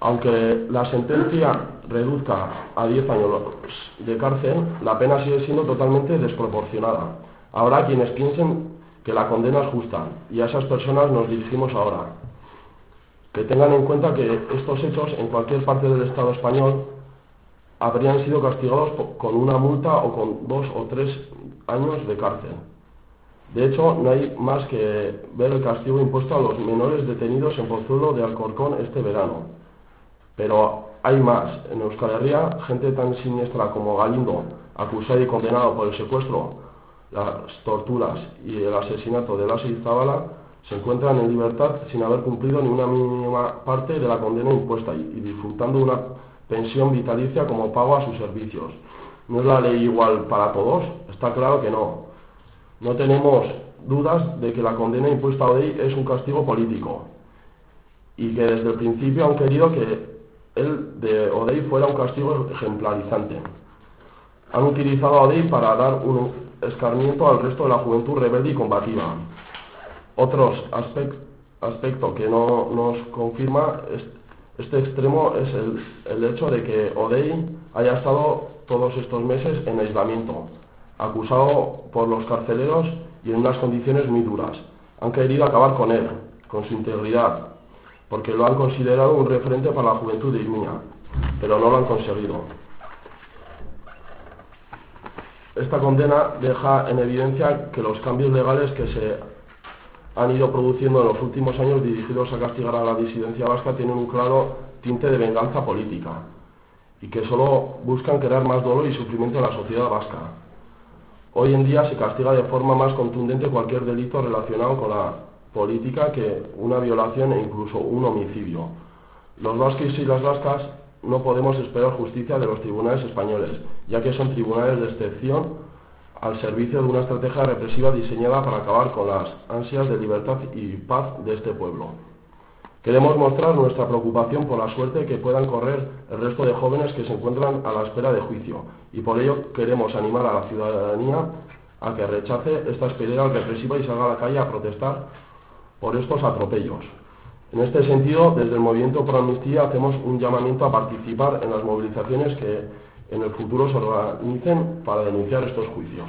Aunque la sentencia reduzca a 10 años de cárcel, la pena sigue siendo totalmente desproporcionada. Habrá quienes piensen que la condena es justa y a esas personas nos dirigimos ahora. Que tengan en cuenta que estos hechos en cualquier parte del Estado español habrían sido castigados con una multa o con dos o tres años de cárcel. De hecho, no hay más que ver el castigo impuesto a los menores detenidos en Pozuelo de Alcorcón este verano. Pero hay más. En Euskal Herria, gente tan siniestra como Galindo, acusado y condenado por el secuestro, las torturas y el asesinato de Lasi Zabala, se encuentran en libertad sin haber cumplido ni una mínima parte de la condena impuesta y, disfrutando de una pensión vitalicia como pago a sus servicios. ¿No es la ley igual para todos? Está claro que no. No tenemos dudas de que la condena impuesta Odey es un castigo político y que desde el principio han querido que el de Odey fuera un castigo ejemplarizante. Han utilizado a Odey para dar un escarmiento al resto de la juventud rebelde y combativa. Otro aspecto que no nos confirma este extremo es el, el hecho de que Odey haya estado todos estos meses en aislamiento, acusado por los carceleros y en unas condiciones muy duras. Han querido acabar con él, con su integridad, porque lo han considerado un referente para la juventud de pero no lo han conseguido. Esta condena deja en evidencia que los cambios legales que se han ido produciendo en los últimos años dirigidos a castigar a la disidencia vasca tienen un claro tinte de venganza política y que solo buscan crear más dolor y sufrimiento en la sociedad vasca. Hoy en día se castiga de forma más contundente cualquier delito relacionado con la política que una violación e incluso un homicidio. Los vascos y las vascas no podemos esperar justicia de los tribunales españoles, ya que son tribunales de excepción al servicio de una estrategia represiva diseñada para acabar con las ansias de libertad y paz de este pueblo. Queremos mostrar nuestra preocupación por la suerte que puedan correr el resto de jóvenes que se encuentran a la espera de juicio y por ello queremos animar a la ciudadanía a que rechace esta espiral represiva y salga a la calle a protestar por estos atropellos. En este sentido, desde el Movimiento Pro Amnistía hacemos un llamamiento a participar en las movilizaciones que en el futuro se organicen para denunciar estos juicios.